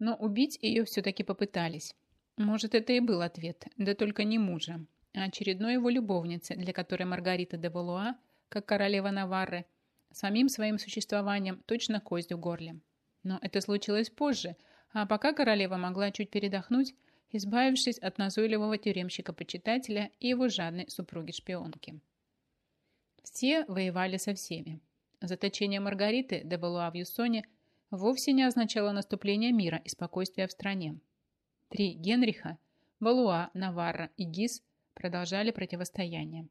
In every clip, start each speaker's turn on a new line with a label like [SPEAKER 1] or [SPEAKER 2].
[SPEAKER 1] Но убить ее все-таки попытались. Может, это и был ответ, да только не мужа, а очередной его любовницы, для которой Маргарита де Валуа, как королева Наварры, самим своим существованием точно кость в горле. Но это случилось позже, а пока королева могла чуть передохнуть, избавившись от назойливого тюремщика-почитателя и его жадной супруги-шпионки. Все воевали со всеми. Заточение Маргариты де Валуа в Юсоне вовсе не означало наступление мира и спокойствия в стране. Три Генриха – Валуа, Наварра и Гиз – продолжали противостояние.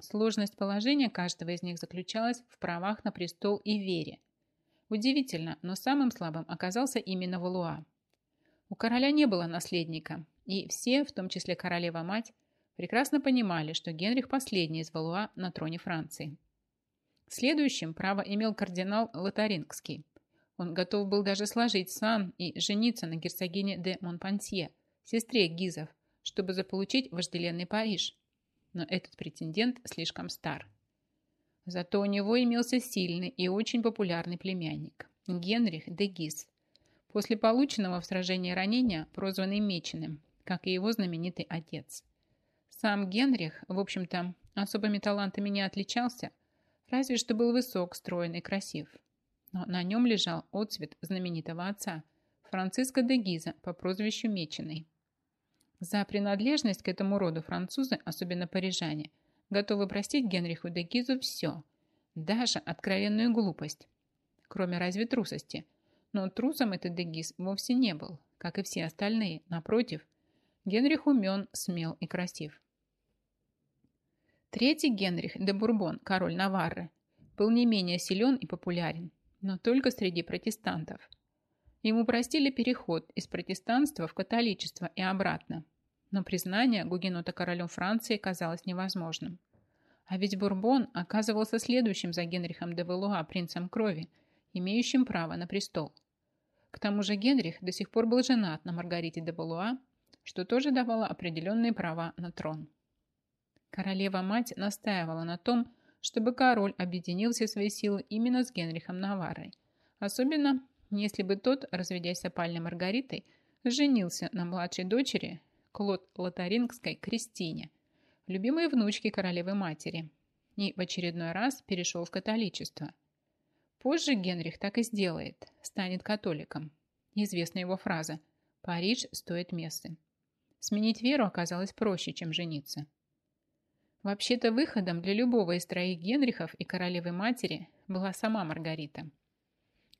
[SPEAKER 1] Сложность положения каждого из них заключалась в правах на престол и вере. Удивительно, но самым слабым оказался именно Валуа. У короля не было наследника, и все, в том числе королева-мать, прекрасно понимали, что Генрих последний из Валуа на троне Франции. Следующим право имел кардинал Лотарингский. Он готов был даже сложить сан и жениться на герцогине де Монпансье, сестре Гизов, чтобы заполучить вожделенный Париж. Но этот претендент слишком стар. Зато у него имелся сильный и очень популярный племянник – Генрих де Гиз. После полученного в сражении ранения, прозванный Меченым, как и его знаменитый отец. Сам Генрих, в общем-то, особыми талантами не отличался, разве что был высок, строен и красив. Но на нем лежал отцвет знаменитого отца, Франциско де Гиза по прозвищу Меченый. За принадлежность к этому роду французы, особенно парижане, готовы простить Генриху де Гизу все, даже откровенную глупость, кроме разве трусости. Но трусом этот де Гиз вовсе не был, как и все остальные, напротив. Генрих умен, смел и красив. Третий Генрих де Бурбон, король Наварры, был не менее силен и популярен, но только среди протестантов. Ему простили переход из протестанства в католичество и обратно, но признание Гугенота королем Франции казалось невозможным. А ведь Бурбон оказывался следующим за Генрихом де Валуа принцем крови, имеющим право на престол. К тому же Генрих до сих пор был женат на Маргарите де Валуа, что тоже давало определенные права на трон. Королева-мать настаивала на том, чтобы король объединил все свои силы именно с Генрихом Наваррой, особенно если бы тот, разведясь с опальной Маргаритой, женился на младшей дочери Клод Лотарингской Кристине, любимой внучке королевы-матери, и в очередной раз перешел в католичество. Позже Генрих так и сделает, станет католиком. Известна его фраза «Париж стоит мессы». Сменить веру оказалось проще, чем жениться. Вообще-то выходом для любого из троих Генрихов и королевы-матери была сама Маргарита.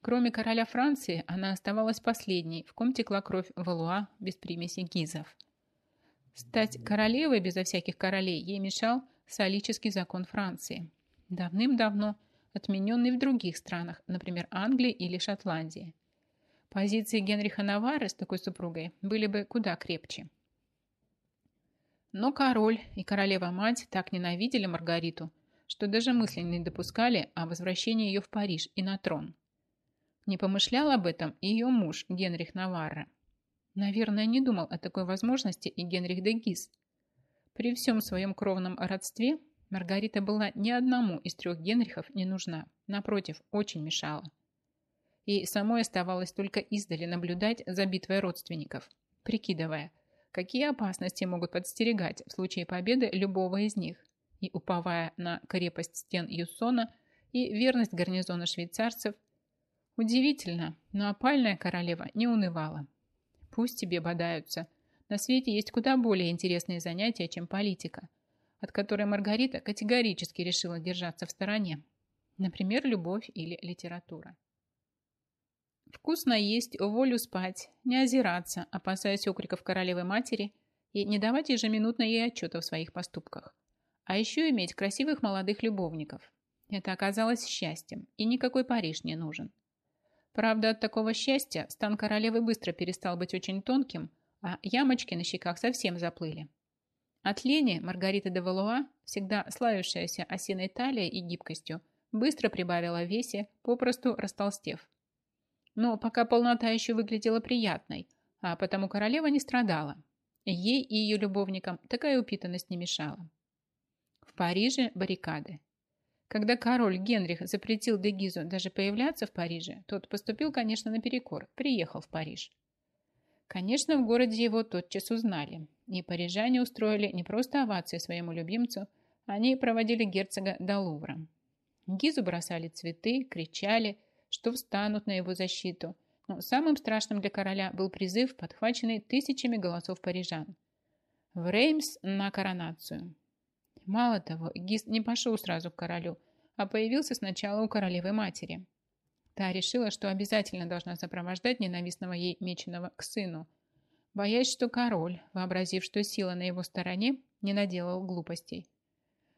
[SPEAKER 1] Кроме короля Франции, она оставалась последней, в ком текла кровь Валуа без примеси гизов. Стать королевой безо всяких королей ей мешал солический закон Франции, давным-давно отмененный в других странах, например, Англии или Шотландии. Позиции Генриха Наварры с такой супругой были бы куда крепче. Но король и королева-мать так ненавидели Маргариту, что даже мысли не допускали о возвращении ее в Париж и на трон. Не помышлял об этом и ее муж Генрих Наварра. Наверное, не думал о такой возможности и Генрих де Гиз. При всем своем кровном родстве Маргарита была ни одному из трех Генрихов не нужна, напротив, очень мешала. И самой оставалось только издали наблюдать за битвой родственников, прикидывая, какие опасности могут подстерегать в случае победы любого из них, и уповая на крепость стен Юссона и верность гарнизона швейцарцев, удивительно, но опальная королева не унывала. Пусть тебе бодаются. На свете есть куда более интересные занятия, чем политика, от которой Маргарита категорически решила держаться в стороне. Например, любовь или литература. Вкусно есть, волю спать, не озираться, опасаясь окриков королевы матери и не давать ежеминутно ей отчета в своих поступках. А еще иметь красивых молодых любовников. Это оказалось счастьем, и никакой Париж не нужен. Правда, от такого счастья стан королевы быстро перестал быть очень тонким, а ямочки на щеках совсем заплыли. От лени Маргарита де Валуа, всегда славившаяся осиной талией и гибкостью, быстро прибавила в весе, попросту растолстев. Но пока полнота еще выглядела приятной, а потому королева не страдала. Ей и ее любовникам такая упитанность не мешала. В Париже баррикады. Когда король Генрих запретил Дегизу даже появляться в Париже, тот поступил, конечно, наперекор, приехал в Париж. Конечно, в городе его тотчас узнали, и парижане устроили не просто овации своему любимцу, они проводили герцога до Лувра. Гизу бросали цветы, кричали, что встанут на его защиту, но самым страшным для короля был призыв, подхваченный тысячами голосов парижан. В Реймс на коронацию. Мало того, Гиз не пошел сразу к королю, а появился сначала у королевы матери. Та решила, что обязательно должна сопровождать ненавистного ей меченого к сыну, боясь, что король, вообразив, что сила на его стороне, не наделал глупостей.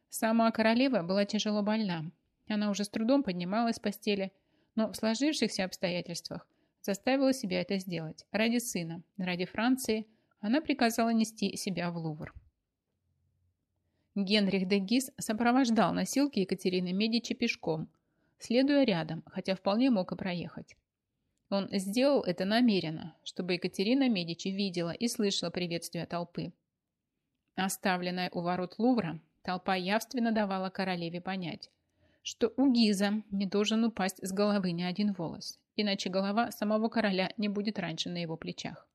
[SPEAKER 1] Сама королева была тяжело больна. Она уже с трудом поднималась с постели, но в сложившихся обстоятельствах заставила себя это сделать. Ради сына, ради Франции она приказала нести себя в Лувр. Генрих де Гис сопровождал носилки Екатерины Медичи пешком, следуя рядом, хотя вполне мог и проехать. Он сделал это намеренно, чтобы Екатерина Медичи видела и слышала приветствие толпы. Оставленная у ворот Лувра, толпа явственно давала королеве понять, что у Гиза не должен упасть с головы ни один волос, иначе голова самого короля не будет раньше на его плечах.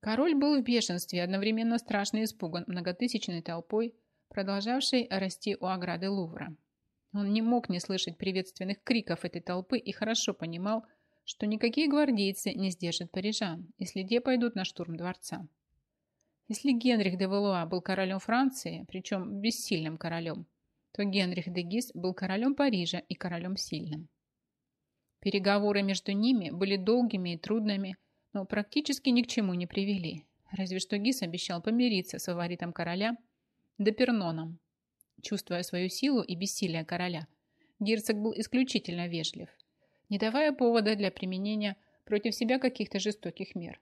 [SPEAKER 1] Король был в бешенстве, одновременно страшно испуган многотысячной толпой, продолжавшей расти у ограды Лувра. Он не мог не слышать приветственных криков этой толпы и хорошо понимал, что никакие гвардейцы не сдержат парижан, если те пойдут на штурм дворца. Если Генрих де Валуа был королем Франции, причем бессильным королем, то Генрих де Гис был королем Парижа и королем сильным. Переговоры между ними были долгими и трудными, но практически ни к чему не привели. Разве что Гис обещал помириться с фаворитом короля Деперноном. Чувствуя свою силу и бессилие короля, герцог был исключительно вежлив, не давая повода для применения против себя каких-то жестоких мер.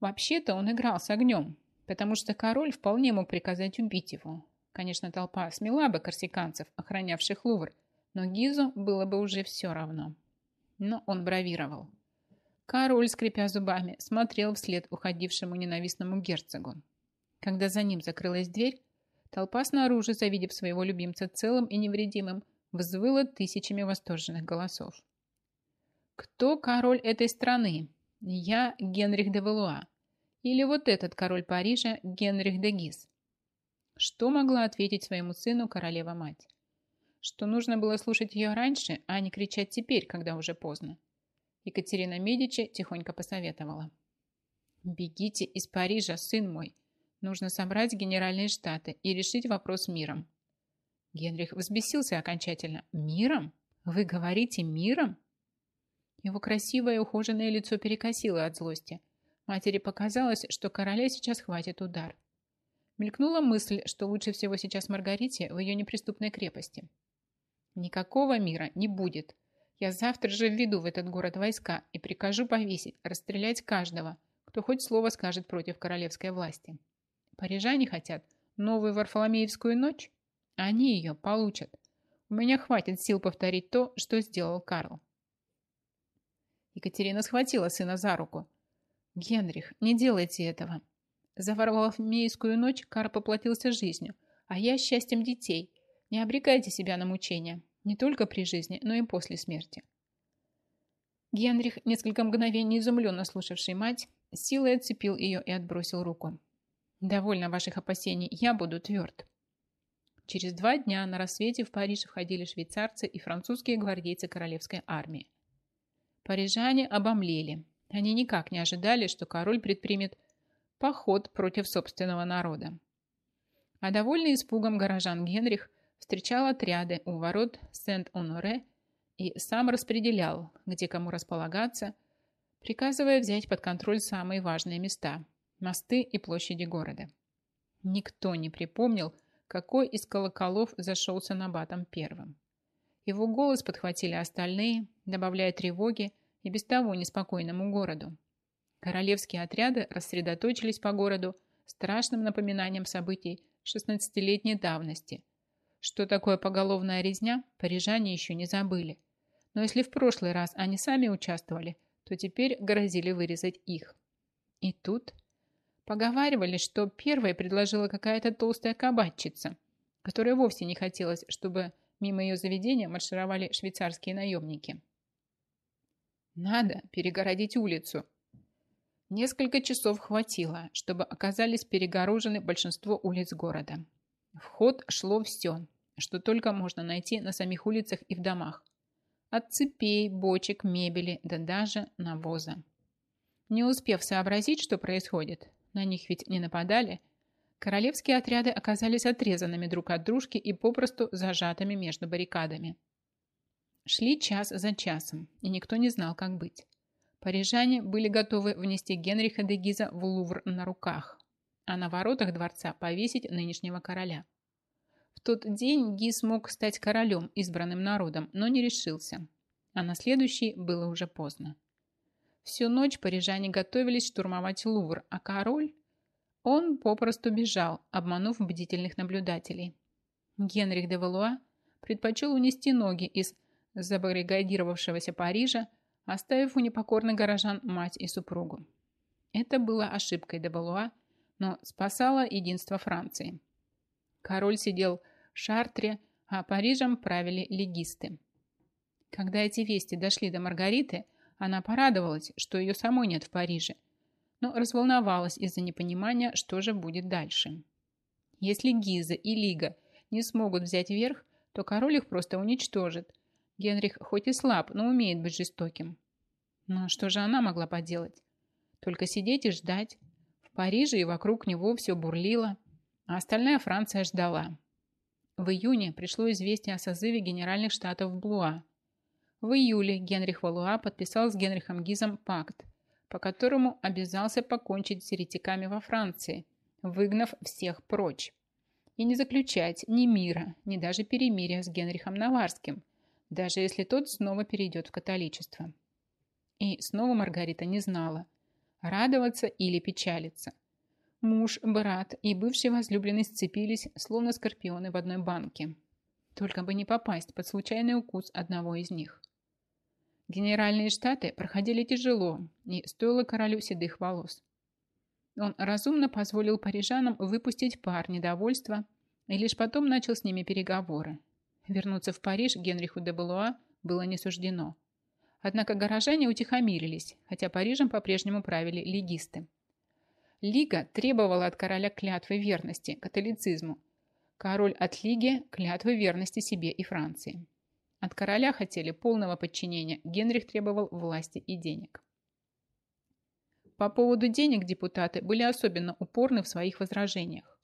[SPEAKER 1] Вообще-то он играл с огнем, потому что король вполне мог приказать убить его. Конечно, толпа смела бы корсиканцев, охранявших Лувр, но Гизу было бы уже все равно. Но он бравировал. Король, скрипя зубами, смотрел вслед уходившему ненавистному герцогу. Когда за ним закрылась дверь, толпа снаружи, завидев своего любимца целым и невредимым, взвыла тысячами восторженных голосов. «Кто король этой страны? Я Генрих де Валуа. Или вот этот король Парижа Генрих де Гиз?» Что могла ответить своему сыну королева-мать? Что нужно было слушать ее раньше, а не кричать теперь, когда уже поздно. Екатерина Медичи тихонько посоветовала. «Бегите из Парижа, сын мой. Нужно собрать генеральные штаты и решить вопрос миром». Генрих взбесился окончательно. «Миром? Вы говорите миром?» Его красивое ухоженное лицо перекосило от злости. Матери показалось, что короля сейчас хватит удар. Мелькнула мысль, что лучше всего сейчас Маргарите в ее неприступной крепости. «Никакого мира не будет», я завтра же введу в этот город войска и прикажу повесить, расстрелять каждого, кто хоть слово скажет против королевской власти. Парижане хотят новую Варфоломеевскую ночь? Они ее получат. У меня хватит сил повторить то, что сделал Карл. Екатерина схватила сына за руку. «Генрих, не делайте этого. За Варфоломеевскую ночь Карл поплатился жизнью, а я счастьем детей. Не обрекайте себя на мучения. Не только при жизни, но и после смерти. Генрих, несколько мгновений изумленно слушавший мать, силой отцепил ее и отбросил руку. «Довольно ваших опасений, я буду тверд». Через два дня на рассвете в Париж входили швейцарцы и французские гвардейцы королевской армии. Парижане обомлели. Они никак не ожидали, что король предпримет поход против собственного народа. А довольный испугом горожан Генрих встречал отряды у ворот Сент-Оноре и сам распределял, где кому располагаться, приказывая взять под контроль самые важные места – мосты и площади города. Никто не припомнил, какой из колоколов зашелся на батом первым. Его голос подхватили остальные, добавляя тревоги и без того неспокойному городу. Королевские отряды рассредоточились по городу страшным напоминанием событий 16-летней давности – что такое поголовная резня, парижане еще не забыли. Но если в прошлый раз они сами участвовали, то теперь грозили вырезать их. И тут поговаривали, что первой предложила какая-то толстая кабачица, которая вовсе не хотелось, чтобы мимо ее заведения маршировали швейцарские наемники. «Надо перегородить улицу», Несколько часов хватило, чтобы оказались перегорожены большинство улиц города. В ход шло все, что только можно найти на самих улицах и в домах. От цепей, бочек, мебели, да даже навоза. Не успев сообразить, что происходит, на них ведь не нападали, королевские отряды оказались отрезанными друг от дружки и попросту зажатыми между баррикадами. Шли час за часом, и никто не знал, как быть. Парижане были готовы внести Генриха де Гиза в Лувр на руках, а на воротах дворца повесить нынешнего короля. В тот день Гиз мог стать королем, избранным народом, но не решился, а на следующий было уже поздно. Всю ночь парижане готовились штурмовать Лувр, а король... Он попросту бежал, обманув бдительных наблюдателей. Генрих де Валуа предпочел унести ноги из забаррикадировавшегося Парижа, оставив у непокорных горожан мать и супругу. Это было ошибкой де Валуа, но спасало единство Франции. Король сидел в Шартре, а Парижем правили легисты. Когда эти вести дошли до Маргариты, она порадовалась, что ее самой нет в Париже, но разволновалась из-за непонимания, что же будет дальше. Если Гиза и Лига не смогут взять верх, то король их просто уничтожит. Генрих хоть и слаб, но умеет быть жестоким. Но что же она могла поделать? Только сидеть и ждать. В Париже и вокруг него все бурлило, а остальная Франция ждала. В июне пришло известие о созыве Генеральных Штатов в Блуа. В июле Генрих Валуа подписал с Генрихом Гизом пакт, по которому обязался покончить с еретиками во Франции, выгнав всех прочь, и не заключать ни мира, ни даже перемирия с Генрихом Наварским, даже если тот снова перейдет в католичество. И снова Маргарита не знала, радоваться или печалиться. Муж, брат и бывший возлюбленный сцепились, словно скорпионы в одной банке. Только бы не попасть под случайный укус одного из них. Генеральные штаты проходили тяжело, и стоило королю седых волос. Он разумно позволил парижанам выпустить пар недовольства и лишь потом начал с ними переговоры. Вернуться в Париж Генриху де Балуа было не суждено. Однако горожане утихомирились, хотя Парижем по-прежнему правили легисты. Лига требовала от короля клятвы верности католицизму, король от Лиги – клятвы верности себе и Франции. От короля хотели полного подчинения, Генрих требовал власти и денег. По поводу денег депутаты были особенно упорны в своих возражениях.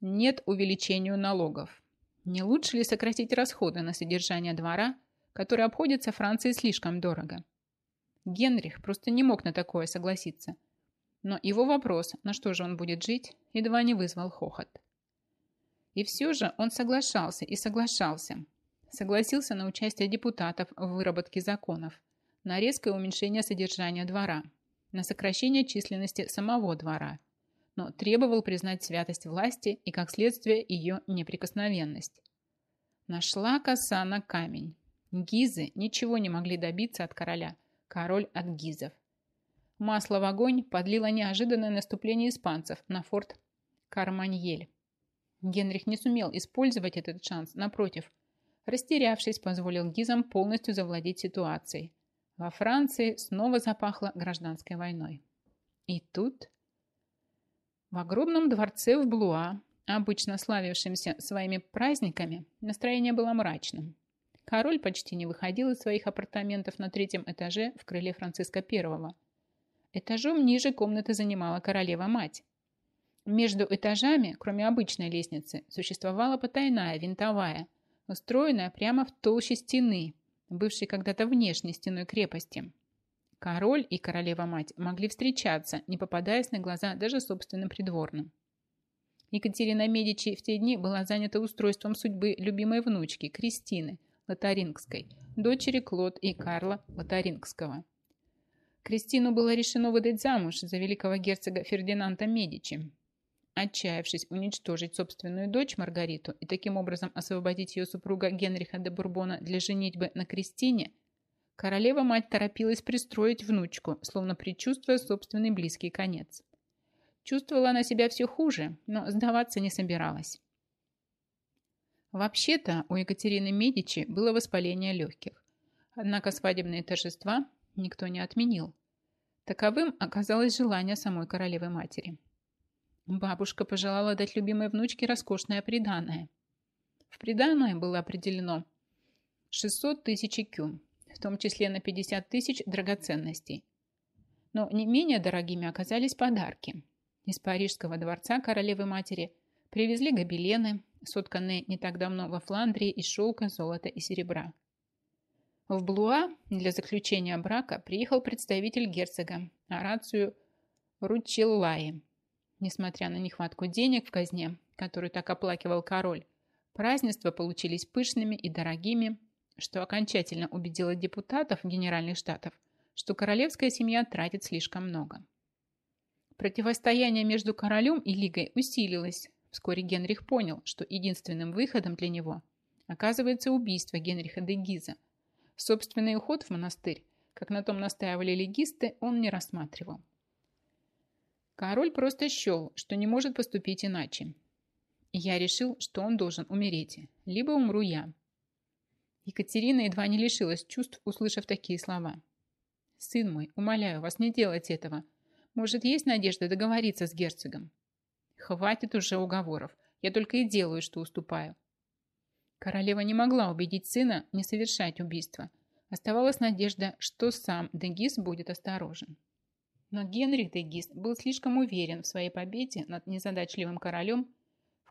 [SPEAKER 1] Нет увеличению налогов. Не лучше ли сократить расходы на содержание двора, которые обходятся Франции слишком дорого? Генрих просто не мог на такое согласиться. Но его вопрос, на что же он будет жить, едва не вызвал хохот. И все же он соглашался и соглашался, согласился на участие депутатов в выработке законов, на резкое уменьшение содержания двора, на сокращение численности самого двора, но требовал признать святость власти и, как следствие, ее неприкосновенность. Нашла коса на камень. Гизы ничего не могли добиться от короля, король от гизов. Масло в огонь подлило неожиданное наступление испанцев на форт Карманьель. Генрих не сумел использовать этот шанс, напротив – растерявшись, позволил гизам полностью завладеть ситуацией. Во Франции снова запахло гражданской войной. И тут в огромном дворце в Блуа, обычно славившемся своими праздниками, настроение было мрачным. Король почти не выходил из своих апартаментов на третьем этаже в крыле Франциска I. Этажом ниже комнаты занимала королева-мать. Между этажами, кроме обычной лестницы, существовала потайная винтовая – устроенная прямо в толще стены, бывшей когда-то внешней стеной крепости. Король и королева-мать могли встречаться, не попадаясь на глаза даже собственным придворным. Екатерина Медичи в те дни была занята устройством судьбы любимой внучки Кристины Лотарингской, дочери Клод и Карла Лотарингского. Кристину было решено выдать замуж за великого герцога Фердинанда Медичи, Отчаявшись уничтожить собственную дочь Маргариту и таким образом освободить ее супруга Генриха де Бурбона для женитьбы на Кристине, королева-мать торопилась пристроить внучку, словно предчувствуя собственный близкий конец. Чувствовала она себя все хуже, но сдаваться не собиралась. Вообще-то у Екатерины Медичи было воспаление легких. Однако свадебные торжества никто не отменил. Таковым оказалось желание самой королевы матери. Бабушка пожелала дать любимой внучке роскошное приданое. В приданое было определено 600 тысяч кюм, в том числе на 50 тысяч драгоценностей. Но не менее дорогими оказались подарки. Из Парижского дворца королевы-матери привезли гобелены, сотканные не так давно во Фландрии из шелка, золота и серебра. В Блуа для заключения брака приехал представитель герцога Арацию Ручеллаи. Несмотря на нехватку денег в казне, которую так оплакивал король, празднества получились пышными и дорогими, что окончательно убедило депутатов Генеральных Штатов, что королевская семья тратит слишком много. Противостояние между королем и Лигой усилилось. Вскоре Генрих понял, что единственным выходом для него оказывается убийство Генриха де Гиза. Собственный уход в монастырь, как на том настаивали легисты, он не рассматривал. Король просто счел, что не может поступить иначе. я решил, что он должен умереть, либо умру я. Екатерина едва не лишилась чувств, услышав такие слова. «Сын мой, умоляю вас, не делать этого. Может, есть надежда договориться с герцогом?» «Хватит уже уговоров. Я только и делаю, что уступаю». Королева не могла убедить сына не совершать убийство. Оставалась надежда, что сам Дегис будет осторожен. Но Генрих Дегис был слишком уверен в своей победе над незадачливым королем,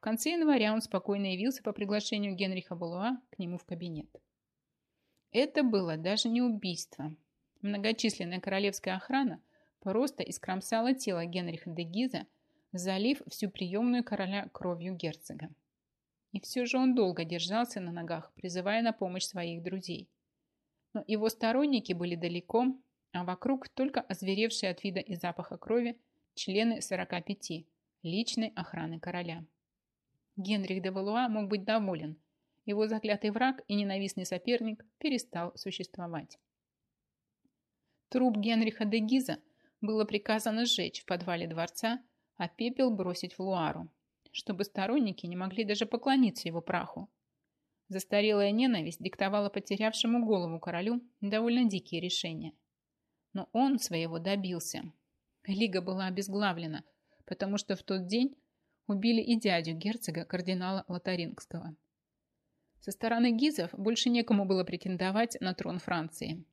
[SPEAKER 1] в конце января он спокойно явился по приглашению Генриха Балуа к нему в кабинет. Это было даже не убийство. Многочисленная королевская охрана просто искромсала тело Генриха де Гиза, залив всю приемную короля кровью герцога. И все же он долго держался на ногах, призывая на помощь своих друзей. Но его сторонники были далеко, а вокруг только озверевшие от вида и запаха крови члены 45 личной охраны короля. Генрих де Валуа мог быть доволен. Его заклятый враг и ненавистный соперник перестал существовать. Труп Генриха де Гиза было приказано сжечь в подвале дворца, а пепел бросить в Луару, чтобы сторонники не могли даже поклониться его праху. Застарелая ненависть диктовала потерявшему голову королю довольно дикие решения. Но он своего добился. Лига была обезглавлена, потому что в тот день убили и дядю герцога кардинала Лотарингского. Со стороны Гизов больше некому было претендовать на трон Франции.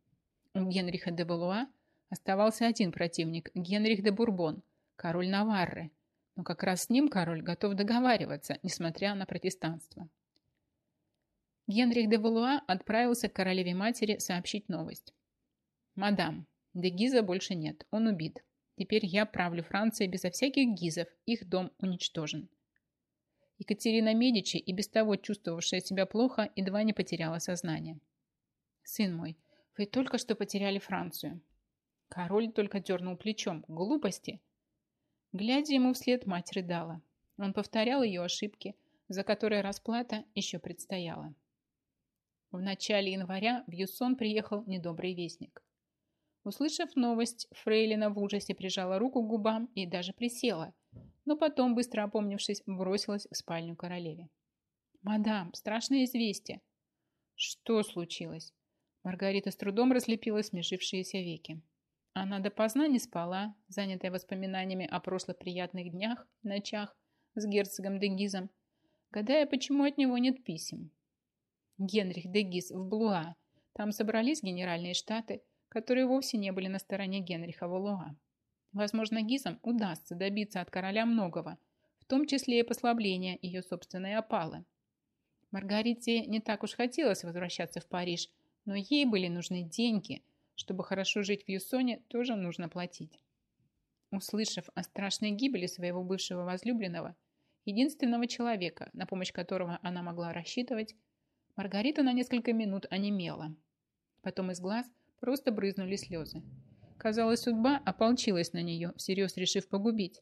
[SPEAKER 1] У Генриха де Валуа оставался один противник – Генрих де Бурбон, король Наварры. Но как раз с ним король готов договариваться, несмотря на протестанство. Генрих де Валуа отправился к королеве-матери сообщить новость. «Мадам, де Гиза больше нет, он убит. Теперь я правлю Францией безо всяких гизов, их дом уничтожен. Екатерина Медичи, и без того чувствовавшая себя плохо, едва не потеряла сознание. «Сын мой, вы только что потеряли Францию». Король только дернул плечом. «Глупости!» Глядя ему вслед, мать рыдала. Он повторял ее ошибки, за которые расплата еще предстояла. В начале января в Юсон приехал недобрый вестник. Услышав новость, Фрейлина в ужасе прижала руку к губам и даже присела, но потом, быстро опомнившись, бросилась в спальню королеве. «Мадам, страшное известие!» «Что случилось?» Маргарита с трудом разлепила смешившиеся веки. Она допоздна не спала, занятая воспоминаниями о прошлых приятных днях, ночах с герцогом Дегизом, гадая, почему от него нет писем. Генрих Дегиз в Блуа. Там собрались генеральные штаты, которые вовсе не были на стороне Генриха Валуа. Возможно, Гизам удастся добиться от короля многого, в том числе и послабления ее собственной опалы. Маргарите не так уж хотелось возвращаться в Париж, но ей были нужны деньги. Чтобы хорошо жить в Юсоне, тоже нужно платить. Услышав о страшной гибели своего бывшего возлюбленного, единственного человека, на помощь которого она могла рассчитывать, Маргарита на несколько минут онемела. Потом из глаз Просто брызнули слезы. Казалось, судьба ополчилась на нее, всерьез решив погубить.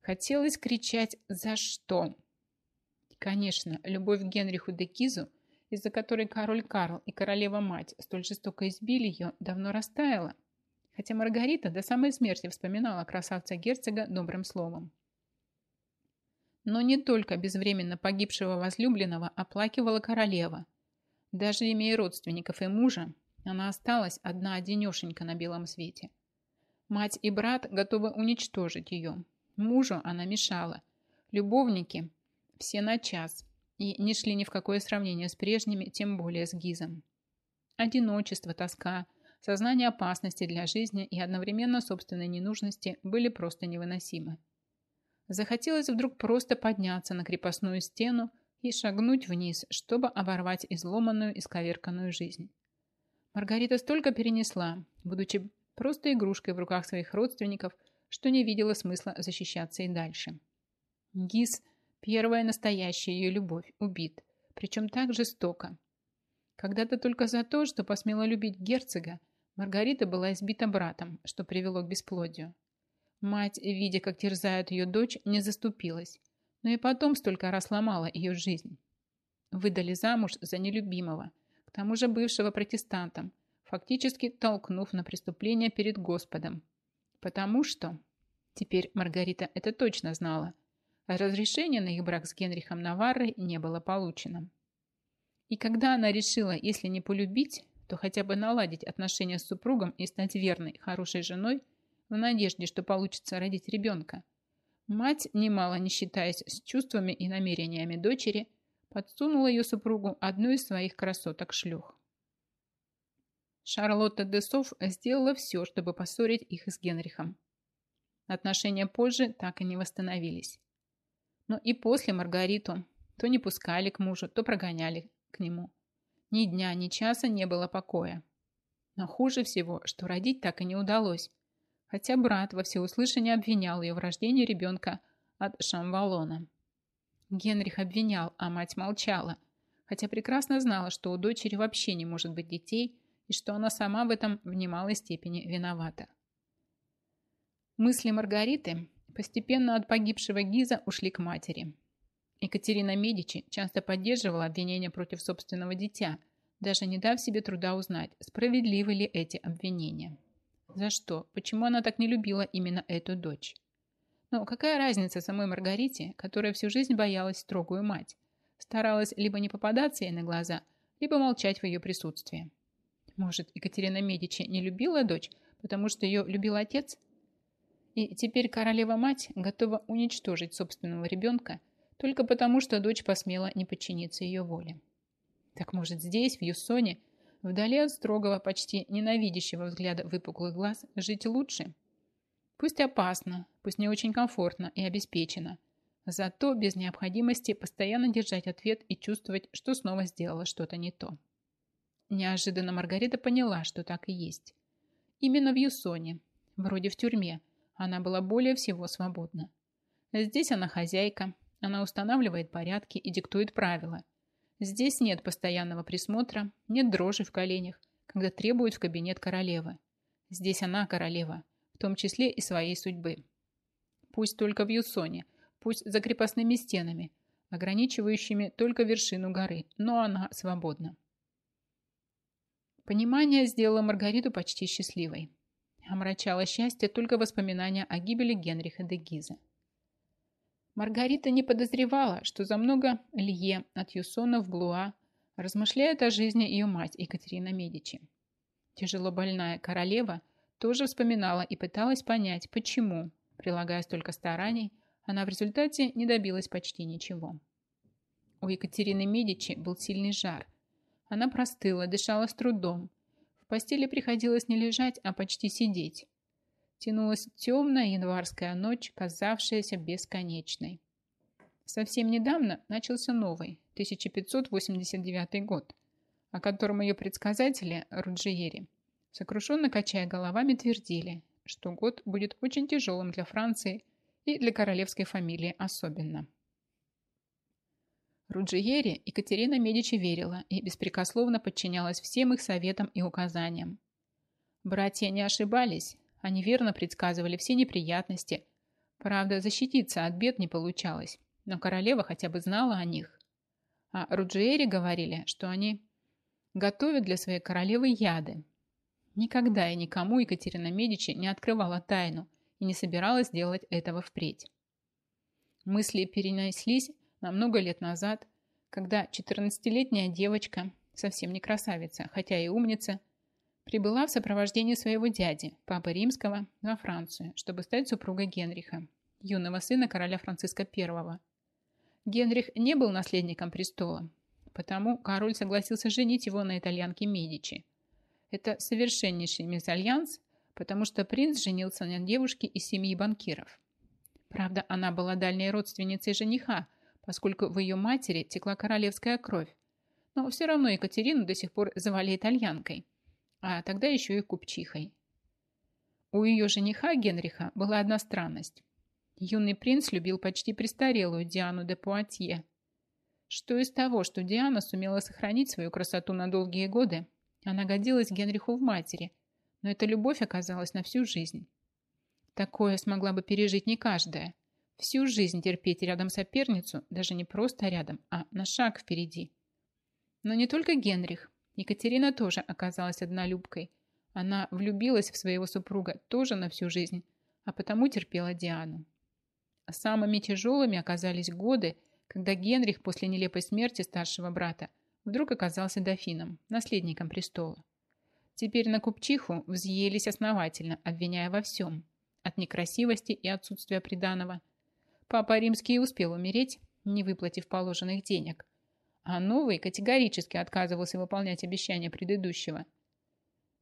[SPEAKER 1] Хотелось кричать «За что?». Конечно, любовь к Генриху де Кизу, из-за которой король Карл и королева-мать столь жестоко избили ее, давно растаяла, хотя Маргарита до самой смерти вспоминала красавца-герцога добрым словом. Но не только безвременно погибшего возлюбленного оплакивала королева. Даже имея родственников и мужа, она осталась одна одинешенька на белом свете. Мать и брат готовы уничтожить ее. Мужу она мешала. Любовники все на час и не шли ни в какое сравнение с прежними, тем более с Гизом. Одиночество, тоска, сознание опасности для жизни и одновременно собственной ненужности были просто невыносимы. Захотелось вдруг просто подняться на крепостную стену и шагнуть вниз, чтобы оборвать изломанную и сковерканную жизнь. Маргарита столько перенесла, будучи просто игрушкой в руках своих родственников, что не видела смысла защищаться и дальше. Гиз, первая настоящая ее любовь, убит, причем так жестоко. Когда-то только за то, что посмела любить герцога, Маргарита была избита братом, что привело к бесплодию. Мать, видя, как терзают ее дочь, не заступилась, но и потом столько раз ломала ее жизнь. Выдали замуж за нелюбимого, к тому же бывшего протестантом, фактически толкнув на преступление перед Господом. Потому что, теперь Маргарита это точно знала, разрешение на их брак с Генрихом Наваррой не было получено. И когда она решила, если не полюбить, то хотя бы наладить отношения с супругом и стать верной, хорошей женой, в надежде, что получится родить ребенка. Мать, немало не считаясь с чувствами и намерениями дочери, подсунула ее супругу одну из своих красоток-шлюх. Шарлотта Десов сделала все, чтобы поссорить их с Генрихом. Отношения позже так и не восстановились. Но и после Маргариту то не пускали к мужу, то прогоняли к нему. Ни дня, ни часа не было покоя. Но хуже всего, что родить так и не удалось, хотя брат во всеуслышание обвинял ее в рождении ребенка от Шамвалона. Генрих обвинял, а мать молчала, хотя прекрасно знала, что у дочери вообще не может быть детей и что она сама в этом в немалой степени виновата. Мысли Маргариты постепенно от погибшего Гиза ушли к матери. Екатерина Медичи часто поддерживала обвинения против собственного дитя, даже не дав себе труда узнать, справедливы ли эти обвинения. За что? Почему она так не любила именно эту дочь? Но какая разница самой Маргарите, которая всю жизнь боялась строгую мать? Старалась либо не попадаться ей на глаза, либо молчать в ее присутствии. Может, Екатерина Медичи не любила дочь, потому что ее любил отец? И теперь королева-мать готова уничтожить собственного ребенка только потому, что дочь посмела не подчиниться ее воле. Так может, здесь, в Юсоне, Вдали от строгого, почти ненавидящего взгляда выпуклых глаз жить лучше. Пусть опасно, пусть не очень комфортно и обеспечено. Зато без необходимости постоянно держать ответ и чувствовать, что снова сделала что-то не то. Неожиданно Маргарита поняла, что так и есть. Именно в Юсоне, вроде в тюрьме, она была более всего свободна. Здесь она хозяйка, она устанавливает порядки и диктует правила – Здесь нет постоянного присмотра, нет дрожи в коленях, когда требуют в кабинет королевы. Здесь она королева, в том числе и своей судьбы. Пусть только в Юсоне, пусть за крепостными стенами, ограничивающими только вершину горы, но она свободна. Понимание сделало Маргариту почти счастливой. Омрачало счастье только воспоминания о гибели Генриха де Гиза. Маргарита не подозревала, что за много лье от Юсона в Блуа размышляет о жизни ее мать Екатерина Медичи. Тяжело больная королева тоже вспоминала и пыталась понять, почему, прилагая столько стараний, она в результате не добилась почти ничего. У Екатерины Медичи был сильный жар. Она простыла, дышала с трудом. В постели приходилось не лежать, а почти сидеть тянулась темная январская ночь, казавшаяся бесконечной. Совсем недавно начался новый, 1589 год, о котором ее предсказатели Руджиери, сокрушенно качая головами, твердили, что год будет очень тяжелым для Франции и для королевской фамилии особенно. Руджиери Екатерина Медичи верила и беспрекословно подчинялась всем их советам и указаниям. Братья не ошибались, они верно предсказывали все неприятности. Правда, защититься от бед не получалось, но королева хотя бы знала о них. А Руджиери говорили, что они готовят для своей королевы яды. Никогда и никому Екатерина Медичи не открывала тайну и не собиралась делать этого впредь. Мысли перенеслись на много лет назад, когда 14-летняя девочка, совсем не красавица, хотя и умница, прибыла в сопровождении своего дяди, папы римского, во Францию, чтобы стать супругой Генриха, юного сына короля Франциска I. Генрих не был наследником престола, потому король согласился женить его на итальянке Медичи. Это совершеннейший мезальянс, потому что принц женился на девушке из семьи банкиров. Правда, она была дальней родственницей жениха, поскольку в ее матери текла королевская кровь, но все равно Екатерину до сих пор звали итальянкой, а тогда еще и купчихой. У ее жениха Генриха была одна странность. Юный принц любил почти престарелую Диану де Пуатье. Что из того, что Диана сумела сохранить свою красоту на долгие годы, она годилась Генриху в матери, но эта любовь оказалась на всю жизнь. Такое смогла бы пережить не каждая. Всю жизнь терпеть рядом соперницу, даже не просто рядом, а на шаг впереди. Но не только Генрих. Екатерина тоже оказалась однолюбкой. Она влюбилась в своего супруга тоже на всю жизнь, а потому терпела Диану. Самыми тяжелыми оказались годы, когда Генрих после нелепой смерти старшего брата вдруг оказался дофином, наследником престола. Теперь на купчиху взъелись основательно, обвиняя во всем, от некрасивости и отсутствия приданого. Папа Римский успел умереть, не выплатив положенных денег, а новый категорически отказывался выполнять обещания предыдущего.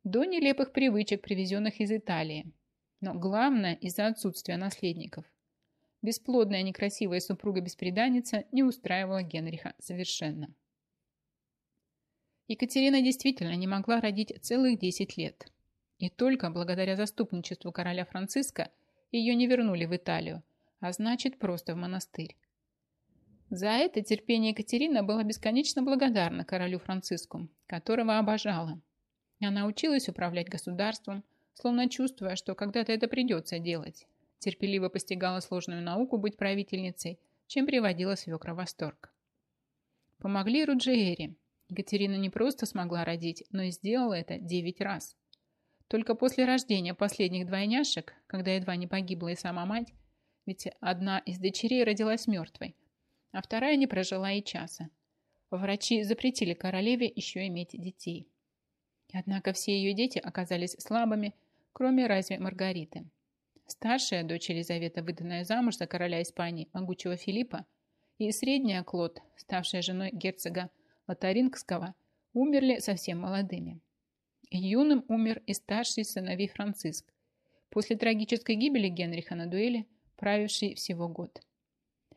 [SPEAKER 1] До нелепых привычек, привезенных из Италии. Но главное из-за отсутствия наследников. Бесплодная некрасивая супруга-беспреданница не устраивала Генриха совершенно. Екатерина действительно не могла родить целых 10 лет. И только благодаря заступничеству короля Франциска ее не вернули в Италию, а значит просто в монастырь. За это терпение Екатерина была бесконечно благодарна королю Франциску, которого обожала. Она училась управлять государством, словно чувствуя, что когда-то это придется делать, терпеливо постигала сложную науку быть правительницей, чем приводила свекра в восторг. Помогли Руджиери. Екатерина не просто смогла родить, но и сделала это девять раз. Только после рождения последних двойняшек, когда едва не погибла и сама мать, ведь одна из дочерей родилась мертвой, а вторая не прожила и часа. Врачи запретили королеве еще иметь детей. Однако все ее дети оказались слабыми, кроме разве Маргариты. Старшая дочь Елизавета, выданная замуж за короля Испании могучего Филиппа, и средняя Клод, ставшая женой герцога Лотарингского, умерли совсем молодыми. Юным умер и старший сыновей Франциск, после трагической гибели Генриха на дуэли, правивший всего год.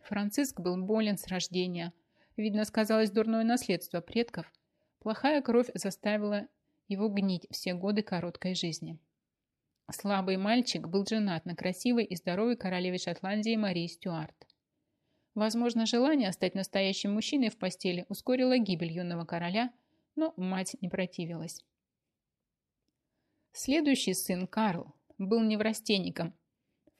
[SPEAKER 1] Франциск был болен с рождения. Видно, сказалось дурное наследство предков. Плохая кровь заставила его гнить все годы короткой жизни. Слабый мальчик был женат на красивой и здоровой королеве Шотландии Марии Стюарт. Возможно, желание стать настоящим мужчиной в постели ускорило гибель юного короля, но мать не противилась. Следующий сын Карл был неврастенником,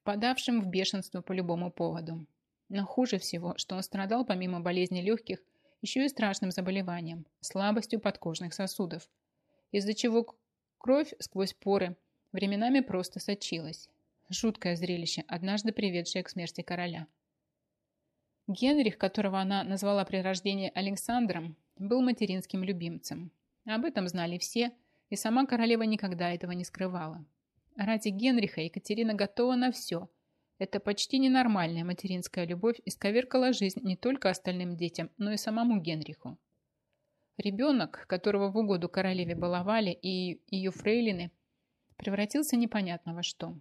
[SPEAKER 1] впадавшим в бешенство по любому поводу. Но хуже всего, что он страдал помимо болезни легких еще и страшным заболеванием – слабостью подкожных сосудов, из-за чего кровь сквозь поры – временами просто сочилась. Жуткое зрелище, однажды приведшее к смерти короля. Генрих, которого она назвала при рождении Александром, был материнским любимцем. Об этом знали все, и сама королева никогда этого не скрывала. Ради Генриха Екатерина готова на все. Это почти ненормальная материнская любовь исковеркала жизнь не только остальным детям, но и самому Генриху. Ребенок, которого в угоду королеве баловали и ее фрейлины, превратился непонятно во что.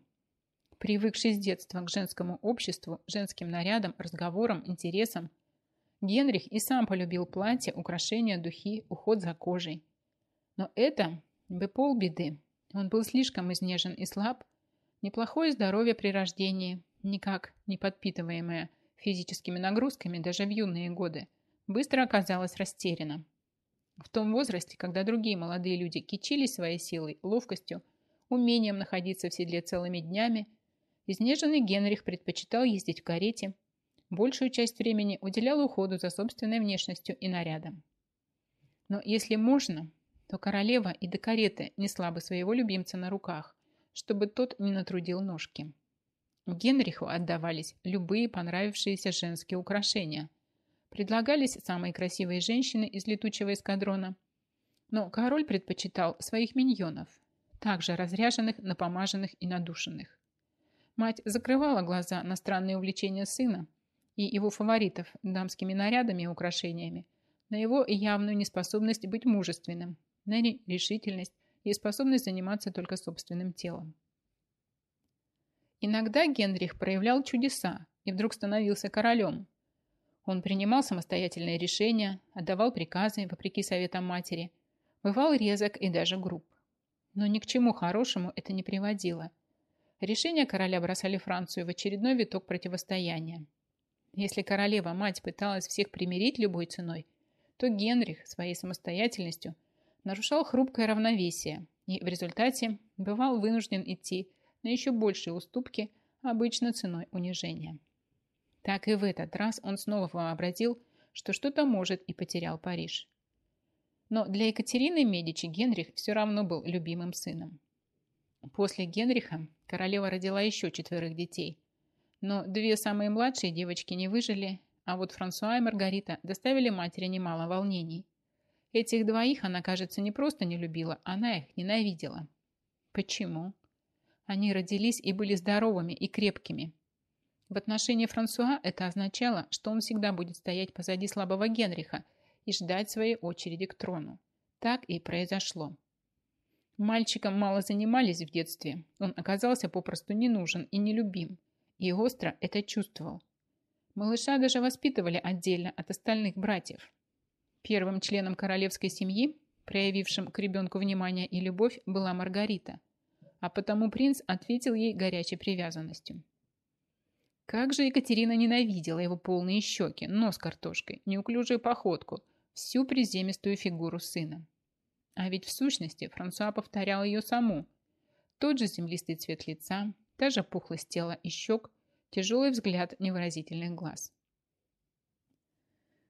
[SPEAKER 1] Привыкший с детства к женскому обществу, женским нарядам, разговорам, интересам, Генрих и сам полюбил платье, украшения, духи, уход за кожей. Но это бы полбеды. Он был слишком изнежен и слаб. Неплохое здоровье при рождении, никак не подпитываемое физическими нагрузками даже в юные годы, быстро оказалось растеряно. В том возрасте, когда другие молодые люди кичились своей силой, ловкостью, умением находиться в седле целыми днями, изнеженный Генрих предпочитал ездить в карете, большую часть времени уделял уходу за собственной внешностью и нарядом. Но если можно, то королева и до кареты несла бы своего любимца на руках, чтобы тот не натрудил ножки. Генриху отдавались любые понравившиеся женские украшения. Предлагались самые красивые женщины из летучего эскадрона. Но король предпочитал своих миньонов, также разряженных, напомаженных и надушенных. Мать закрывала глаза на странные увлечения сына и его фаворитов дамскими нарядами и украшениями, на его явную неспособность быть мужественным, на решительность и способность заниматься только собственным телом. Иногда Генрих проявлял чудеса и вдруг становился королем. Он принимал самостоятельные решения, отдавал приказы вопреки советам матери, бывал резок и даже груб. Но ни к чему хорошему это не приводило. Решения короля бросали Францию в очередной виток противостояния. Если королева-мать пыталась всех примирить любой ценой, то Генрих своей самостоятельностью нарушал хрупкое равновесие и в результате бывал вынужден идти на еще большие уступки, обычно ценой унижения. Так и в этот раз он снова вообразил, что что-то может и потерял Париж. Но для Екатерины Медичи Генрих все равно был любимым сыном. После Генриха королева родила еще четверых детей. Но две самые младшие девочки не выжили, а вот Франсуа и Маргарита доставили матери немало волнений. Этих двоих она, кажется, не просто не любила, она их ненавидела. Почему? Они родились и были здоровыми и крепкими. В отношении Франсуа это означало, что он всегда будет стоять позади слабого Генриха и ждать своей очереди к трону. Так и произошло. Мальчиком мало занимались в детстве. Он оказался попросту не нужен и нелюбим. И остро это чувствовал. Малыша даже воспитывали отдельно от остальных братьев. Первым членом королевской семьи, проявившим к ребенку внимание и любовь, была Маргарита – а потому принц ответил ей горячей привязанностью. Как же Екатерина ненавидела его полные щеки, нос картошкой, неуклюжую походку, всю приземистую фигуру сына. А ведь в сущности Франсуа повторял ее саму. Тот же землистый цвет лица, та же пухлость тела и щек, тяжелый взгляд невыразительных глаз.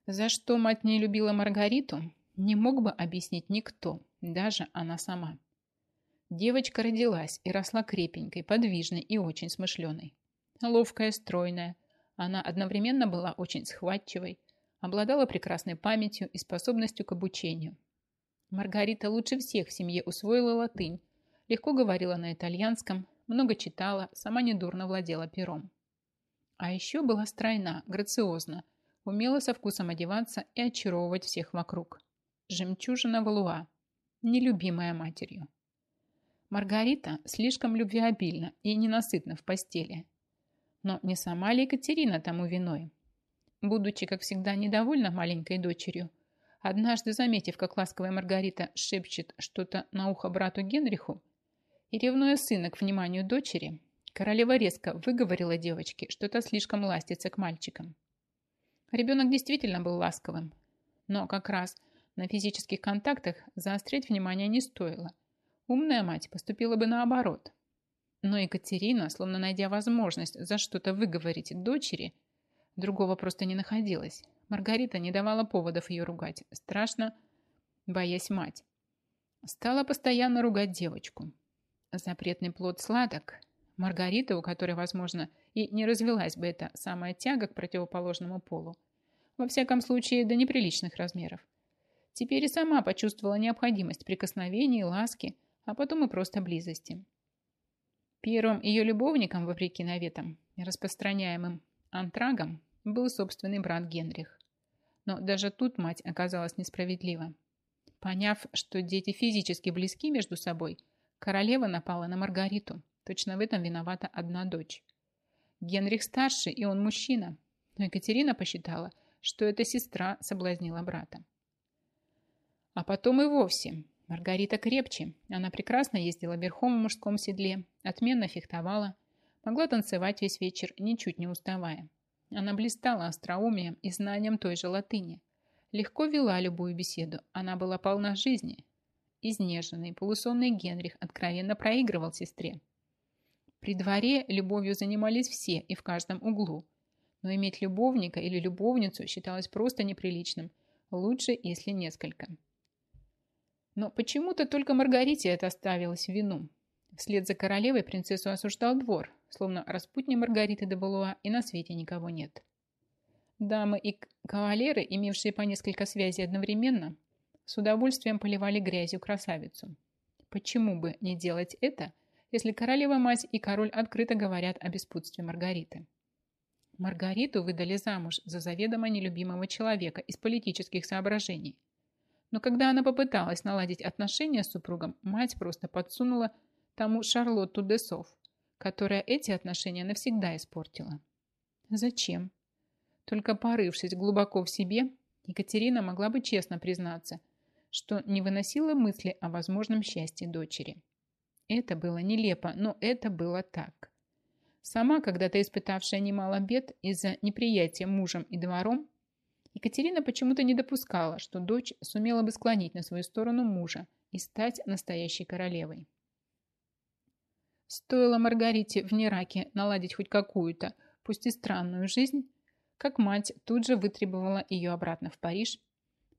[SPEAKER 1] За что мать не любила Маргариту, не мог бы объяснить никто, даже она сама. Девочка родилась и росла крепенькой, подвижной и очень смышленой. Ловкая, стройная, она одновременно была очень схватчивой, обладала прекрасной памятью и способностью к обучению. Маргарита лучше всех в семье усвоила латынь, легко говорила на итальянском, много читала, сама недурно владела пером. А еще была стройна, грациозна, умела со вкусом одеваться и очаровывать всех вокруг. Жемчужина Валуа, нелюбимая матерью. Маргарита слишком любвеобильна и ненасытна в постели. Но не сама ли Екатерина тому виной? Будучи, как всегда, недовольна маленькой дочерью, однажды заметив, как ласковая Маргарита шепчет что-то на ухо брату Генриху, и ревнуя сына к вниманию дочери, королева резко выговорила девочке, что та слишком ластится к мальчикам. Ребенок действительно был ласковым, но как раз на физических контактах заострять внимание не стоило, Умная мать поступила бы наоборот. Но Екатерина, словно найдя возможность за что-то выговорить дочери, другого просто не находилось. Маргарита не давала поводов ее ругать, страшно боясь мать. Стала постоянно ругать девочку. Запретный плод сладок. Маргарита, у которой, возможно, и не развелась бы эта самая тяга к противоположному полу. Во всяком случае, до неприличных размеров. Теперь и сама почувствовала необходимость прикосновений, ласки, а потом и просто близости. Первым ее любовником, вопреки наветам, распространяемым антрагом, был собственный брат Генрих. Но даже тут мать оказалась несправедлива. Поняв, что дети физически близки между собой, королева напала на Маргариту. Точно в этом виновата одна дочь. Генрих старше, и он мужчина. Но Екатерина посчитала, что эта сестра соблазнила брата. А потом и вовсе Маргарита крепче. Она прекрасно ездила верхом в мужском седле, отменно фехтовала, могла танцевать весь вечер, ничуть не уставая. Она блистала остроумием и знанием той же латыни. Легко вела любую беседу, она была полна жизни. Изнеженный, полусонный Генрих откровенно проигрывал сестре. При дворе любовью занимались все и в каждом углу. Но иметь любовника или любовницу считалось просто неприличным. Лучше, если несколько. Но почему-то только Маргарите это оставилось в вину. Вслед за королевой принцессу осуждал двор, словно распутней Маргариты де Балуа и на свете никого нет. Дамы и кавалеры, имевшие по несколько связей одновременно, с удовольствием поливали грязью красавицу. Почему бы не делать это, если королева-мать и король открыто говорят о беспутстве Маргариты? Маргариту выдали замуж за заведомо нелюбимого человека из политических соображений. Но когда она попыталась наладить отношения с супругом, мать просто подсунула тому Шарлотту Десов, которая эти отношения навсегда испортила. Зачем? Только порывшись глубоко в себе, Екатерина могла бы честно признаться, что не выносила мысли о возможном счастье дочери. Это было нелепо, но это было так. Сама, когда-то испытавшая немало бед из-за неприятия мужем и двором, Екатерина почему-то не допускала, что дочь сумела бы склонить на свою сторону мужа и стать настоящей королевой. Стоило Маргарите в Нераке наладить хоть какую-то, пусть и странную жизнь, как мать тут же вытребовала ее обратно в Париж,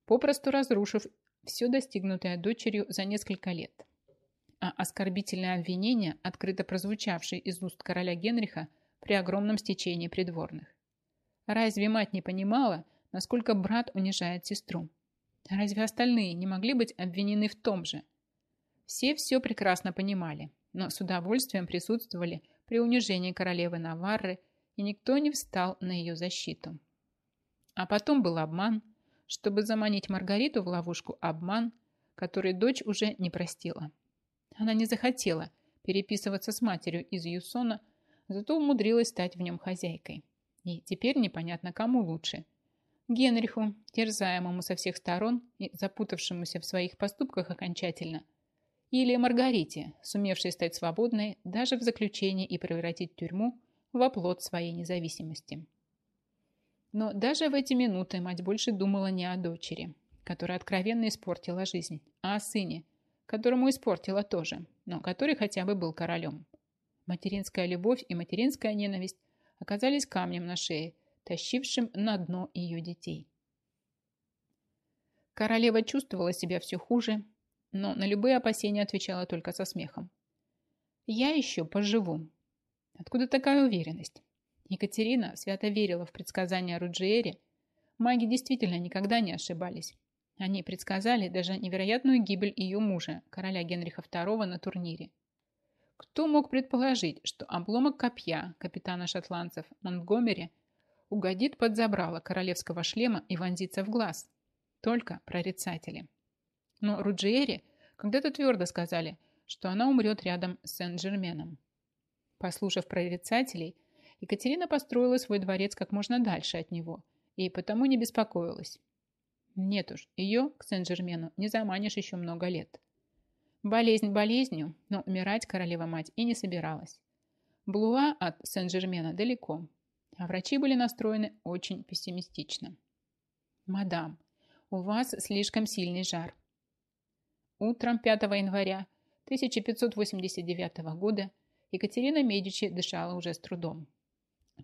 [SPEAKER 1] попросту разрушив все достигнутое дочерью за несколько лет а оскорбительные обвинения, открыто прозвучавшие из уст короля Генриха при огромном стечении придворных. Разве мать не понимала, насколько брат унижает сестру? Разве остальные не могли быть обвинены в том же? Все все прекрасно понимали, но с удовольствием присутствовали при унижении королевы Наварры, и никто не встал на ее защиту. А потом был обман, чтобы заманить Маргариту в ловушку обман, который дочь уже не простила. Она не захотела переписываться с матерью из Юсона, зато умудрилась стать в нем хозяйкой. И теперь непонятно, кому лучше. Генриху, терзаемому со всех сторон и запутавшемуся в своих поступках окончательно, или Маргарите, сумевшей стать свободной даже в заключении и превратить тюрьму в оплот своей независимости. Но даже в эти минуты мать больше думала не о дочери, которая откровенно испортила жизнь, а о сыне, которому испортила тоже, но который хотя бы был королем. Материнская любовь и материнская ненависть оказались камнем на шее, тащившим на дно ее детей. Королева чувствовала себя все хуже, но на любые опасения отвечала только со смехом. «Я еще поживу». Откуда такая уверенность? Екатерина свято верила в предсказания Руджиэри. Маги действительно никогда не ошибались. Они предсказали даже невероятную гибель ее мужа, короля Генриха II, на турнире. Кто мог предположить, что обломок копья капитана шотландцев Монтгомери угодит под забрало королевского шлема и вонзится в глаз? Только прорицатели. Но Руджиери когда-то твердо сказали, что она умрет рядом с Сен-Жерменом. Послушав прорицателей, Екатерина построила свой дворец как можно дальше от него и потому не беспокоилась. Нет уж, ее к Сен-Жермену не заманишь еще много лет. Болезнь болезнью, но умирать королева-мать и не собиралась. Блуа от Сен-Жермена далеко, а врачи были настроены очень пессимистично. «Мадам, у вас слишком сильный жар». Утром 5 января 1589 года Екатерина Медичи дышала уже с трудом.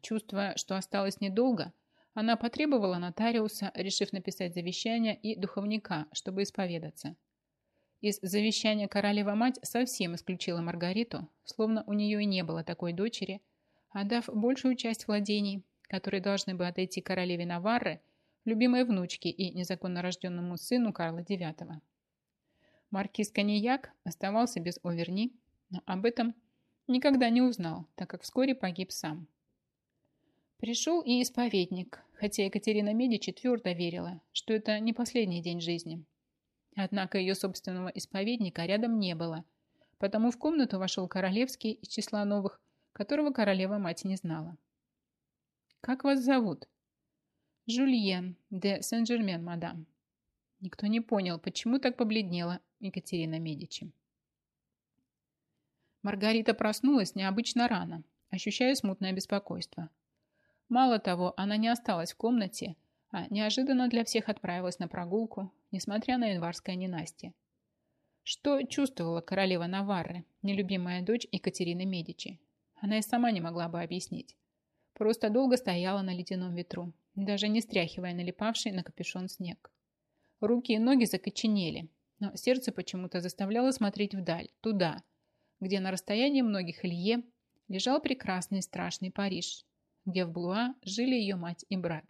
[SPEAKER 1] Чувствуя, что осталось недолго, она потребовала нотариуса, решив написать завещание и духовника, чтобы исповедаться. Из завещания королева-мать совсем исключила Маргариту, словно у нее и не было такой дочери, отдав большую часть владений, которые должны бы отойти королеве Наварры, любимой внучке и незаконно рожденному сыну Карла IX. Маркиз Канияк оставался без Оверни, но об этом никогда не узнал, так как вскоре погиб сам. Пришел и исповедник, хотя Екатерина Медичи твердо верила, что это не последний день жизни. Однако ее собственного исповедника рядом не было, потому в комнату вошел Королевский из числа новых, которого королева-мать не знала. «Как вас зовут?» «Жульен де Сен-Жермен, мадам». Никто не понял, почему так побледнела Екатерина Медичи. Маргарита проснулась необычно рано, ощущая смутное беспокойство. Мало того, она не осталась в комнате, а неожиданно для всех отправилась на прогулку, несмотря на январское ненастье. Что чувствовала королева Наварры, нелюбимая дочь Екатерины Медичи? Она и сама не могла бы объяснить. Просто долго стояла на ледяном ветру, даже не стряхивая налипавший на капюшон снег. Руки и ноги закоченели, но сердце почему-то заставляло смотреть вдаль, туда, где на расстоянии многих лье лежал прекрасный страшный Париж, где в Блуа жили ее мать и брат.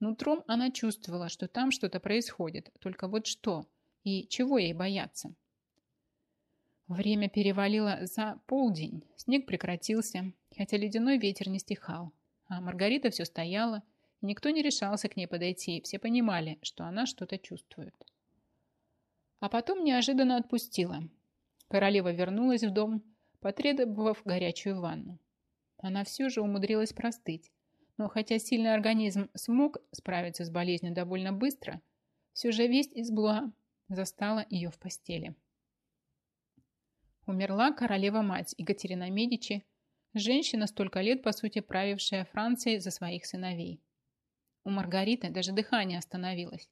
[SPEAKER 1] Нутром она чувствовала, что там что-то происходит, только вот что и чего ей бояться. Время перевалило за полдень, снег прекратился, хотя ледяной ветер не стихал, а Маргарита все стояла, никто не решался к ней подойти, все понимали, что она что-то чувствует. А потом неожиданно отпустила. Королева вернулась в дом, потребовав горячую ванну. Она все же умудрилась простыть, но хотя сильный организм смог справиться с болезнью довольно быстро, все же весть из Блуа застала ее в постели. Умерла королева-мать Екатерина Медичи, женщина, столько лет, по сути, правившая Францией за своих сыновей. У Маргариты даже дыхание остановилось.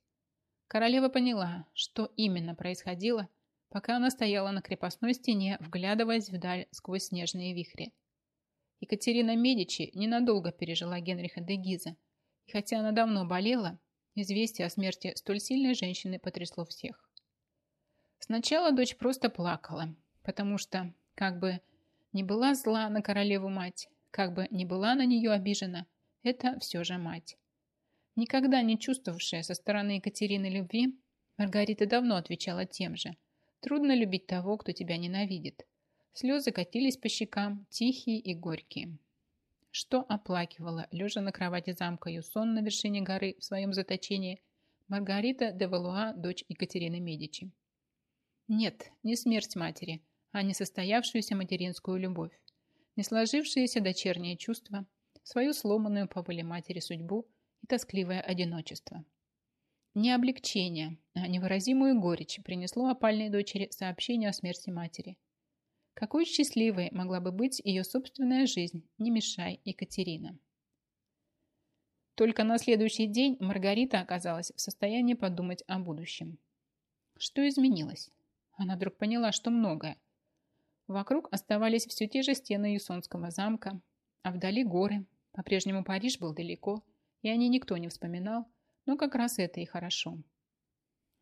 [SPEAKER 1] Королева поняла, что именно происходило, пока она стояла на крепостной стене, вглядываясь вдаль сквозь снежные вихри. Екатерина Медичи ненадолго пережила Генриха де Гиза, и хотя она давно болела, известие о смерти столь сильной женщины потрясло всех. Сначала дочь просто плакала, потому что, как бы не была зла на королеву-мать, как бы не была на нее обижена, это все же мать. Никогда не чувствовавшая со стороны Екатерины любви, Маргарита давно отвечала тем же. Трудно любить того, кто тебя ненавидит. Слезы катились по щекам, тихие и горькие. Что оплакивала, лежа на кровати замка Юсон на вершине горы в своем заточении, Маргарита де Валуа, дочь Екатерины Медичи. Нет, не смерть матери, а не состоявшуюся материнскую любовь, не сложившиеся дочерние чувства, свою сломанную по воле матери судьбу и тоскливое одиночество. Не облегчение, а невыразимую горечь принесло опальной дочери сообщение о смерти матери. Какой счастливой могла бы быть ее собственная жизнь, не мешай, Екатерина. Только на следующий день Маргарита оказалась в состоянии подумать о будущем. Что изменилось? Она вдруг поняла, что многое. Вокруг оставались все те же стены Юсонского замка, а вдали горы. По-прежнему Париж был далеко, и о ней никто не вспоминал, но как раз это и хорошо.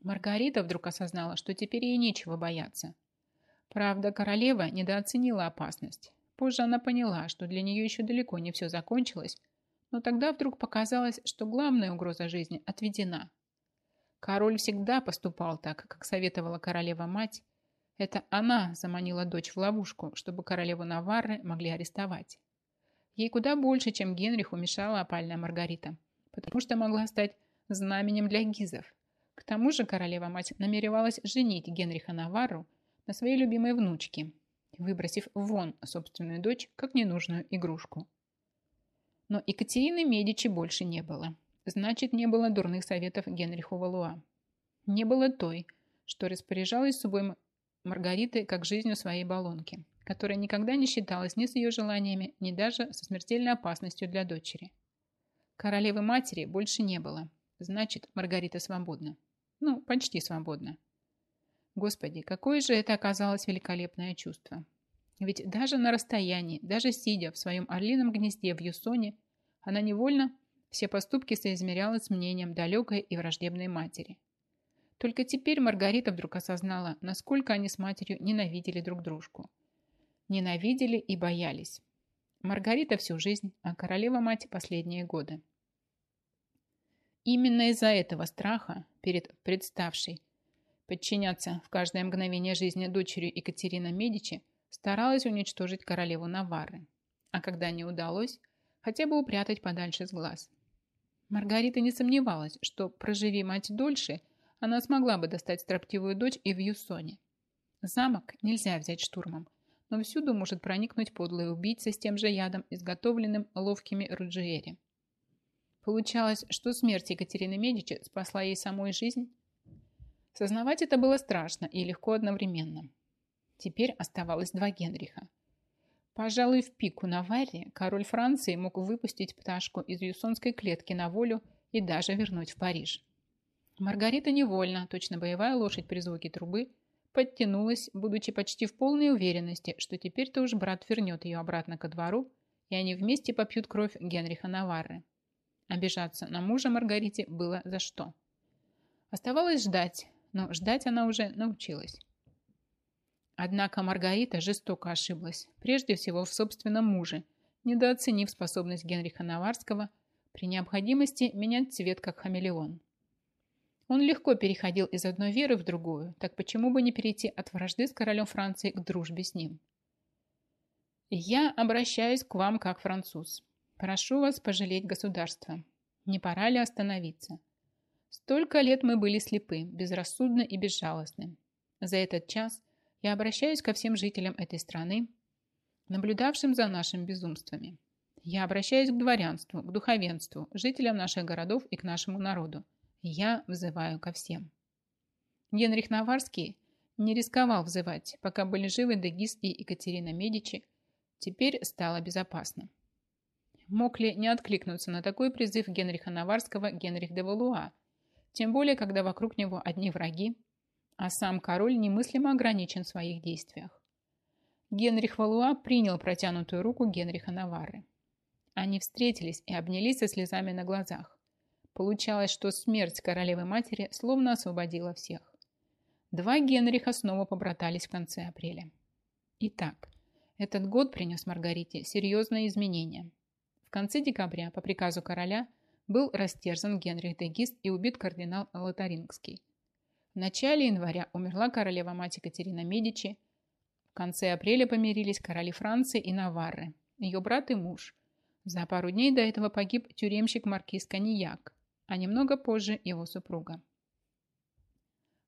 [SPEAKER 1] Маргарита вдруг осознала, что теперь ей нечего бояться. Правда, королева недооценила опасность. Позже она поняла, что для нее еще далеко не все закончилось, но тогда вдруг показалось, что главная угроза жизни отведена. Король всегда поступал так, как советовала королева-мать. Это она заманила дочь в ловушку, чтобы королеву Наварры могли арестовать. Ей куда больше, чем Генриху, мешала опальная Маргарита, потому что могла стать знаменем для гизов. К тому же королева-мать намеревалась женить Генриха Наварру на своей любимой внучке, выбросив вон собственную дочь как ненужную игрушку. Но Екатерины Медичи больше не было. Значит, не было дурных советов Генриху Валуа. Не было той, что распоряжалась собой Маргариты как жизнью своей баллонки, которая никогда не считалась ни с ее желаниями, ни даже со смертельной опасностью для дочери. Королевы матери больше не было. Значит, Маргарита свободна. Ну, почти свободна. Господи, какое же это оказалось великолепное чувство. Ведь даже на расстоянии, даже сидя в своем орлином гнезде в Юсоне, она невольно все поступки соизмеряла с мнением далекой и враждебной матери. Только теперь Маргарита вдруг осознала, насколько они с матерью ненавидели друг дружку. Ненавидели и боялись. Маргарита всю жизнь, а королева-мать последние годы. Именно из-за этого страха перед представшей подчиняться в каждое мгновение жизни дочерью Екатерина Медичи, старалась уничтожить королеву Наварры, а когда не удалось, хотя бы упрятать подальше с глаз. Маргарита не сомневалась, что, проживи мать дольше, она смогла бы достать строптивую дочь и в Юсоне. Замок нельзя взять штурмом, но всюду может проникнуть подлый убийца с тем же ядом, изготовленным ловкими Руджиери. Получалось, что смерть Екатерины Медичи спасла ей самой жизнь, Сознавать это было страшно и легко одновременно. Теперь оставалось два Генриха. Пожалуй, в пику на Варре король Франции мог выпустить пташку из юсонской клетки на волю и даже вернуть в Париж. Маргарита невольно, точно боевая лошадь при звуке трубы, подтянулась, будучи почти в полной уверенности, что теперь-то уж брат вернет ее обратно ко двору, и они вместе попьют кровь Генриха Наварры. Обижаться на мужа Маргарите было за что. Оставалось ждать, но ждать она уже научилась. Однако Маргарита жестоко ошиблась, прежде всего в собственном муже, недооценив способность Генриха Наварского при необходимости менять цвет как хамелеон. Он легко переходил из одной веры в другую, так почему бы не перейти от вражды с королем Франции к дружбе с ним? Я обращаюсь к вам как француз. Прошу вас пожалеть государство. Не пора ли остановиться? Столько лет мы были слепы, безрассудны и безжалостны. За этот час я обращаюсь ко всем жителям этой страны, наблюдавшим за нашими безумствами. Я обращаюсь к дворянству, к духовенству, жителям наших городов и к нашему народу. Я взываю ко всем. Генрих Наварский не рисковал взывать, пока были живы Дегис и Екатерина Медичи. Теперь стало безопасно. Мог ли не откликнуться на такой призыв Генриха Наварского Генрих де Валуа, тем более, когда вокруг него одни враги, а сам король немыслимо ограничен в своих действиях. Генрих Валуа принял протянутую руку Генриха Наварры. Они встретились и обнялись со слезами на глазах. Получалось, что смерть королевы-матери словно освободила всех. Два Генриха снова побратались в конце апреля. Итак, этот год принес Маргарите серьезные изменения. В конце декабря по приказу короля был растерзан Генрих де Гист и убит кардинал Лотарингский. В начале января умерла королева-мать Екатерина Медичи. В конце апреля помирились короли Франции и Наварры, ее брат и муж. За пару дней до этого погиб тюремщик маркиз Канияк, а немного позже его супруга.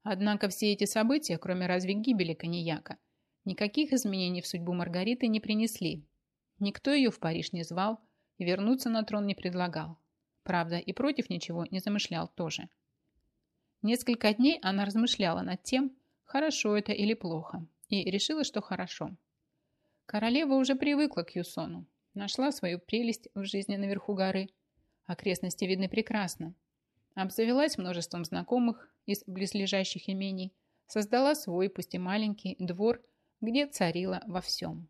[SPEAKER 1] Однако все эти события, кроме разве гибели Канияка, никаких изменений в судьбу Маргариты не принесли. Никто ее в Париж не звал и вернуться на трон не предлагал. Правда, и против ничего не замышлял тоже. Несколько дней она размышляла над тем, хорошо это или плохо, и решила, что хорошо. Королева уже привыкла к Юсону, нашла свою прелесть в жизни наверху горы. Окрестности видны прекрасно. Обзавелась множеством знакомых из близлежащих имений, создала свой, пусть и маленький, двор, где царила во всем.